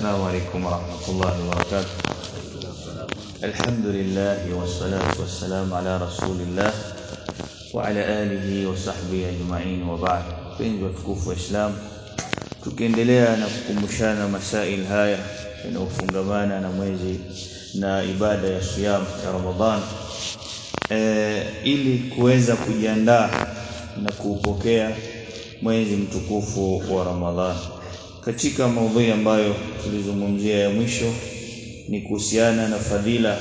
السلام عليكم ورحمة الله وبركاته الحمد لله والصلاة والسلام على رسول الله وعلى آله وصحبه أجمعين وبعد penzi watukufu wa Islam tukiendelea na kukumbushana masail haya yanayofungamana na mwezi na ibada ya siyam ya Ramadhan e, ili kuweza kujiandaa na kuupokea mwezi mtukufu wa Ramadhan katika maudhui ambayo tulizungumzia ya mwisho ni kuhusiana na fadhila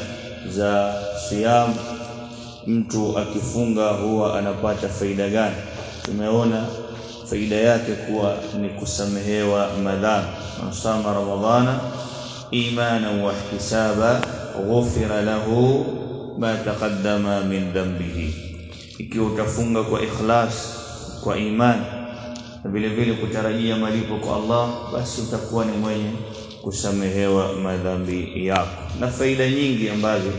za siyam. Mtu akifunga huwa anapata faida gani? Tumeona faida yake kuwa ni kusamehewa madhambi. Msama ramadhana imana wa ihtisaba ghufira lahu ma taqaddama min dhanbihi. Ikiwa utafunga kwa ikhlas kwa imani na vile vile kutarajia malipo kwa Allah basi utakuwa ni mwenye kusamehewa madhambi yako. Na faida nyingi ambazo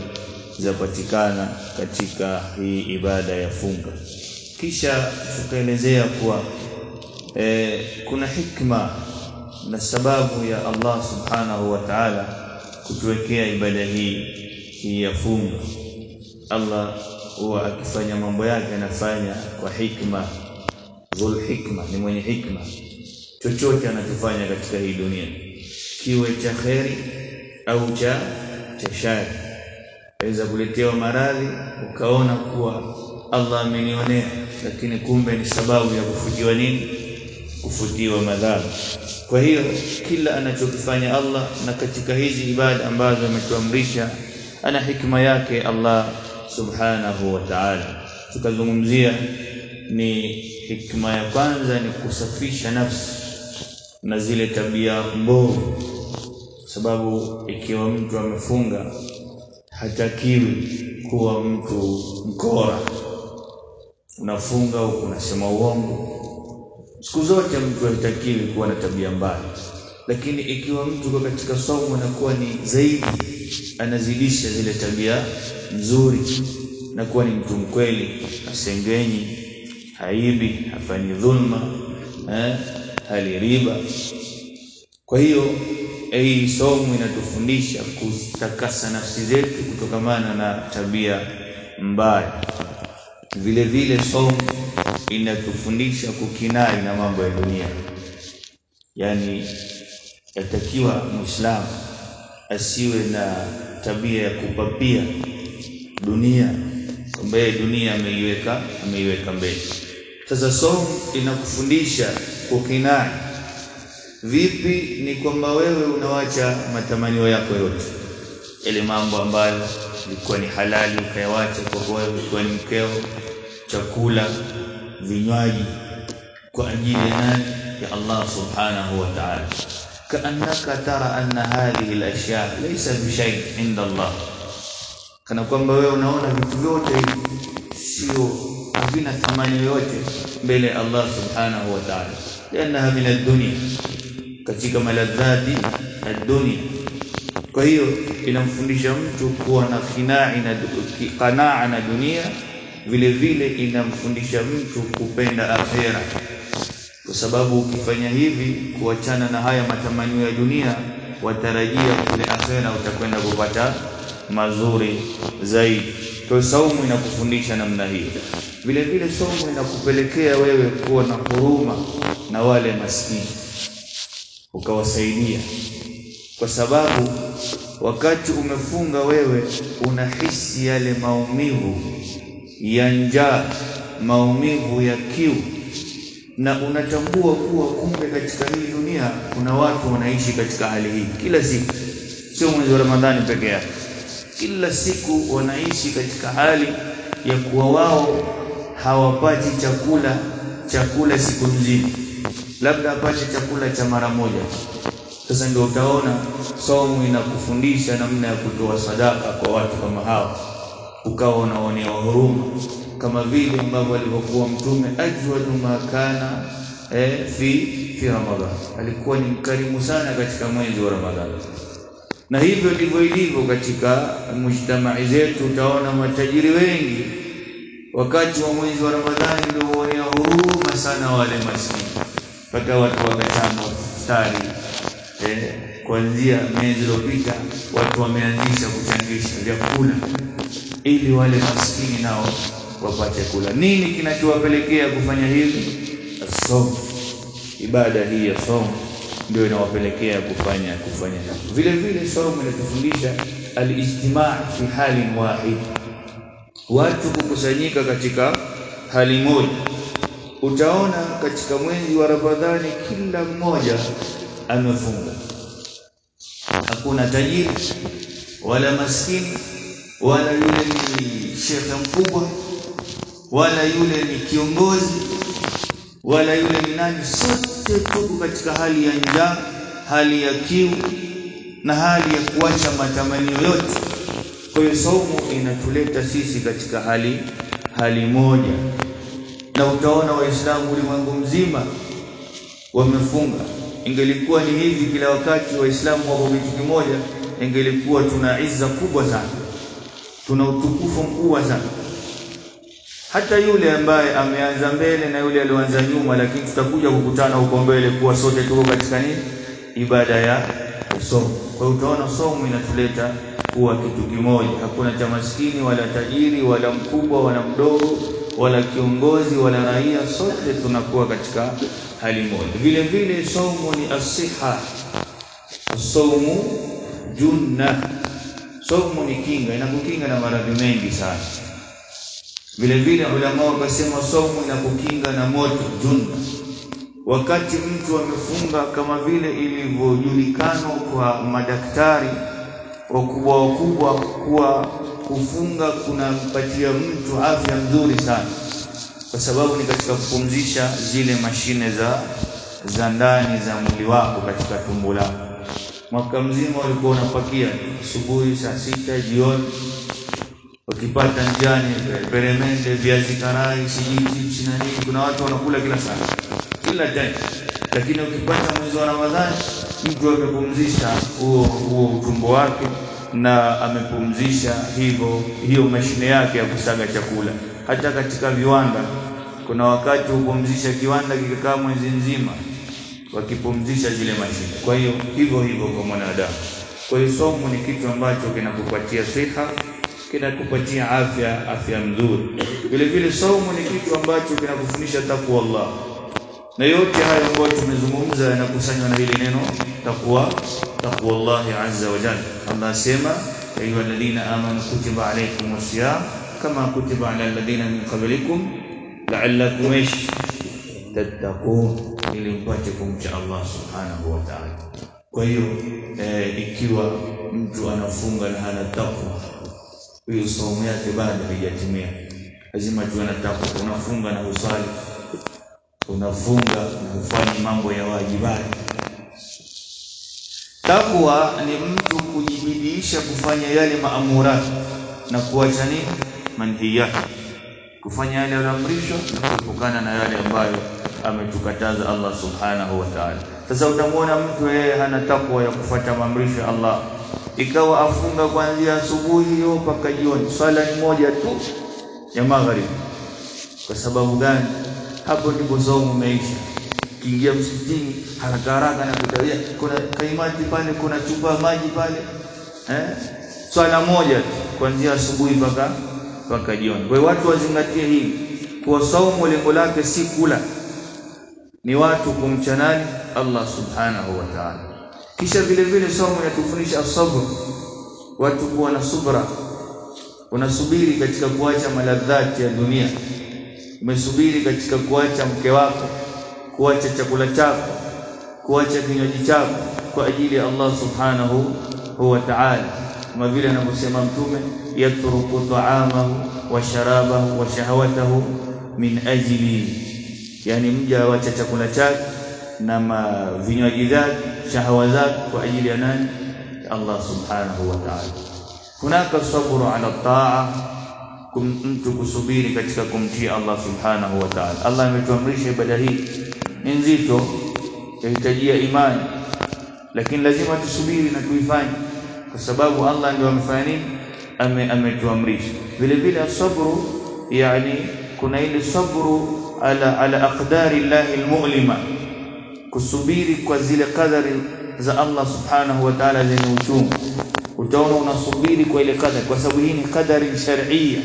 zapatikana katika hii ibada ya funga. Kisha tukaelezea kuwa e, kuna hikma na sababu ya Allah subhanahu wa ta'ala kutuwekea ibada hii hii ya funga. Allah huwa akifanya mambo yake anafanya kwa hikma dhul hikma ni mwenye hikma. Chochote anachofanya katika hii dunia kiwe cha kheri au cha cha shari. Aweza kuletewa maradhi ukaona kuwa Allah amenionea lakini kumbe ni sababu ya kufutiwa nini? Kufutiwa madhara. Kwa hiyo kila anachokifanya Allah na katika hizi ibada ambazo ametuamrisha ana hikma yake Allah subhanahu wa ta'ala. Tukazungumzia ni hikma ya kwanza ni kusafisha nafsi na zile tabia mbovu. Sababu ikiwa mtu amefunga hatakiwi kuwa mtu mkora. Unafunga au unasema uongo. Siku zote mtu hatakiwi kuwa na tabia mbaya. Lakini ikiwa mtu kwa katika somo anakuwa ni zaidi anazidisha zile tabia nzuri na kuwa ni mtu mkweli asengenyi haibi hafanyi dhulma eh, hali riba. Kwa hiyo hii somo inatufundisha kutakasa nafsi zetu kutokamana na tabia mbaya. Vile vile somo inatufundisha kukinai na mambo ya dunia. Yani yatakiwa muislamu asiwe na tabia ya kupapia dunia kwamba dunia ameiweka ameiweka mbele sasa somo inakufundisha kukinai vipi ni kwamba wewe unawacha matamanio yako yote? Ile mambo ambayo ilikuwa ni halali ukayawacha kwa wewe ulikuwa ni mkeo chakula vinywaji kwa ajili ya nani? Ya Allah subhanahu wa ta'ala. Kaannaka tara anna hadhihi al-ashya laysa bi shay inda Allah. Kana kwamba wewe unaona vitu vyote sio havina thamani yoyote mbele ya Allah subhanahu wa ta'ala. Liannaha min ad-dunya katika maladhati ad-dunya kwa hiyo inamfundisha mtu kuwa na kinai na qanaa na dunia vile vile inamfundisha mtu kupenda akhera. Kwa sababu ukifanya hivi kuachana na haya matamanio ya dunia watarajia kule akhera utakwenda kupata mazuri zaidi. Kwa saumu inakufundisha namna hiyo vile vile somo inakupelekea wewe kuwa na huruma na wale maskini ukawasaidia. Kwa sababu wakati umefunga wewe unahisi yale maumivu ya njaa maumivu ya kiu. Na unatambua kuwa kumbe katika hii dunia kuna watu wanaishi katika hali hii. Kila siku sio mwezi wa Ramadhani peke yake. Kila siku wanaishi katika hali ya kuwa wao hawapati chakula chakula siku nzima labda apate chakula cha mara moja. Sasa ndio utaona somo inakufundisha namna ya kutoa sadaka kwa watu kama hao. Ukawa unaonea huruma. Kama vile ambavyo alivyokuwa mtume ajwadu makana eh, fi fi ramadhan. Alikuwa ni mkarimu sana katika mwezi wa ramadhani na hivyo ndivyo ilivyo katika mujtamaa zetu. Utaona matajiri wengi wakati wa mwezi wa ramadhani ndio huonea huruma sana wale maskini mpaka watu wakachama stari eh, kuanzia miezi iliyopita watu wameanzisha kuchangisha vyakula ili wale maskini nao wapate kula. Nini kinachowapelekea kufanya hivi? As-sawm, ibada hii ya somo ndio inawapelekea kufanya kufanya vile vile. Somo inatufundisha al-ijtimaa fi halin wahid, watu kukusanyika katika hali moja. Utaona katika mwezi wa Ramadhani kila mmoja amefunga, hakuna tajiri wala maskini wala yule ni shekhe mkubwa wala yule ni kiongozi wala yule ni nani, sote tuko katika hali ya njaa, hali ya kiu na hali ya kuacha matamanio yote. Kwa hiyo saumu inatuleta sisi katika hali hali moja, na utaona Waislamu ulimwengu mzima wamefunga. Ingelikuwa ni hivi kila wakati Waislamu wako kitu kimoja, ingelikuwa tuna izza kubwa sana, tuna utukufu mkubwa sana hata yule ambaye ameanza mbele na yule alioanza nyuma, lakini tutakuja kukutana huko mbele kuwa sote tuko katika nini, ibada ya somo. Kwa hiyo utaona somo inatuleta kuwa kitu kimoja, hakuna cha maskini wala tajiri wala mkubwa wala mdogo wala kiongozi wala raia, sote tunakuwa katika hali moja. Vile vile somo ni asiha, somo junna, somo ni kinga, inakukinga na maradhi mengi sana vile vile ulama wakasema saumu inakukinga na moto junna. Wakati mtu amefunga, kama vile ilivyojulikana kwa madaktari wakubwa wakubwa kuwa kufunga kunampatia mtu afya nzuri sana, kwa sababu ni katika kupumzisha zile mashine za za ndani za mwili wako katika tumbo lako. Mwaka mzima ulikuwa unapakia asubuhi, saa sita, jioni ukipata njani peremende, viazi karai, sijui chips na nini. Kuna watu wanakula kila saa, kila time, lakini ukipata mwezi wa Ramadhani mtu amepumzisha huo huo utumbo wake na amepumzisha hivyo hiyo mashine yake ya kusaga chakula. Hata katika viwanda kuna wakati hupumzisha kiwanda kikikaa mwezi nzima wakipumzisha zile mashine. Kwa hiyo hivyo hivyo kwa mwanadamu. Kwa hiyo somo ni kitu ambacho kinakupatia siha kinakupatia afya afya nzuri. Vile vile saumu ni kitu ambacho kinakufundisha takwa Allah, na yote hayo ambayo tumezungumza yanakusanywa na hili neno takwa, takwa Allah azza wa jalla. Allah asema ya ayuha alladhina amanu kutiba alaykum siyam kama kutiba ala alladhina min qablikum la'allakum tattaqun, ili mpate kumcha Allah subhanahu wa ta'ala. Kwa hiyo eh, ikiwa mtu anafunga na hana takwa hiyo saumu yake bado haijatimia. Lazima tuwe na takwa. Unafunga na usali, unafunga na kufanya mambo ya wajibati. Takwa ni mtu kujibidiisha kufanya yale maamurati na kuacha nini manhiyat, kufanya yale yaliyoamrishwa na kuepukana na yale ambayo ametukataza Allah subhanahu wa ta'ala. Sasa utamwona mtu yeye hana takwa ya kufuata maamrisho ya Allah ikawa afunga kuanzia asubuhi hiyo mpaka jioni, swala ni moja tu ya magharibi. Kwa sababu gani? Hapo ndipo saumu umeisha. Kiingia msikitini haraka haraka na kutawia, kuna kaimati pale, kuna chupa maji pale, eh, swala moja kuanzia asubuhi mpaka mpaka jioni. Kwa watu wazingatie hii, kwa saumu lengo lake si kula, ni watu kumcha nani? Allah subhanahu wa ta'ala. Kisha vile vile somo yatufundisha asabr, watu kuwa na subra. Unasubiri katika kuacha maladhati ya dunia, umesubiri katika kuacha mke wako, kuacha chakula chako, kuacha kinywaji chako kwa ajili ya Allah subhanahu wa ta'ala, kama vile anavyosema Mtume, yatruku ta'amahu wa sharabahu wa shahawatahu min ajli, yani mja awacha chakula chake na vinywaji vyake shahawa zake kwa ajili ya nani? Allah subhanahu wa ta'ala. Hunaka sabru ala taa, mtu kusubiri katika kumtii Allah subhanahu wa ta'ala. Allah ametuamrisha ibada hii ni nzito, yahitajia imani, lakini lazima tusubiri na tuifanye, kwa sababu Allah ndio amefanya nini, ame ametuamrisha. Vile vile asabru, yani kuna ile sabru ala ala aqdari llahi almu'lima kusubiri kwa zile kadari za Allah subhanahu wa ta'ala zenye uchungu utaona unasubiri kwa ile kadari kwa sababu hii ni kadari sharia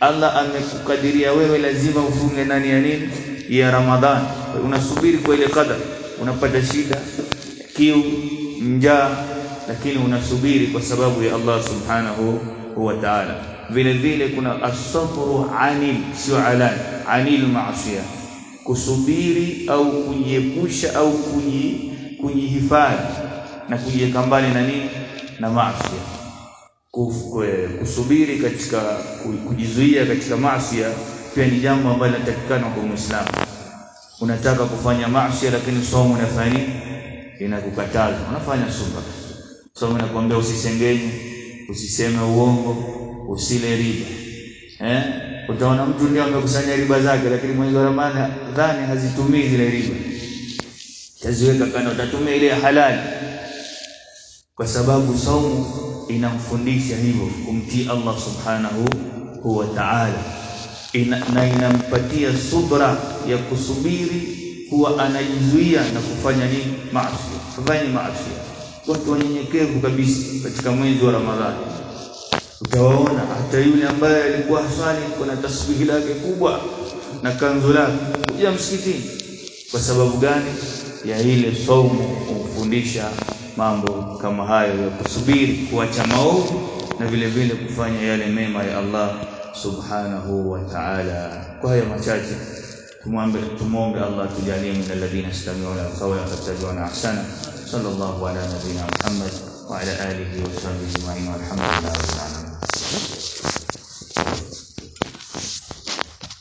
Allah amekukadiria wewe lazima ufunge nani ya nini? Ya ramadhan. Unasubiri kwa ile kadari unapata shida kiu njaa lakini unasubiri kwa sababu ya Allah subhanahu wa ta'ala. Vile vile kuna asabru anil sio ala anil maasiya kusubiri au kujiepusha au kuji kujihifadhi na kujiweka mbali na nini na maasi kusubiri katika kujizuia katika maasi pia ni jambo ambalo linatakikana kwa Muislamu. Unataka kufanya maasi lakini somo unafanya nini? Inakukataza. Unafanya subra. Somo inakwambia usisengenye usiseme uongo usile riba. Eh? Utaona mtu ndio amekusanya riba zake lakini mwezi wa Ramadhani hazitumii zile riba. Taziweka kana, utatumia ile halali kwa sababu saumu inamfundisha hivyo kumtii Allah subhanahu wa ta'ala. Ina, na inampatia subra ya kusubiri kuwa anajizuia na kufanya nini maasi kufanya maasi. Watu wanyenyekevu kabisa katika mwezi wa Ramadhani. Utawaona hata yule ambaye alikuwa hasali kuna tasbihi lake kubwa na kanzu lake kuja msikitini. Kwa sababu gani? Ya ile saumu kumfundisha mambo kama hayo ya kusubiri kuacha maovu na vile vile kufanya yale mema ya Allah subhanahu wa ta'ala kwa haya machache tumwombe tumuombe Allah tujalie min alladhina istami'una al-qawla fattabi'una ahsana sallallahu ala nabiyyina Muhammad wa ala alihi wa sahbihi ajma'in walhamdulillahi rabbil alamin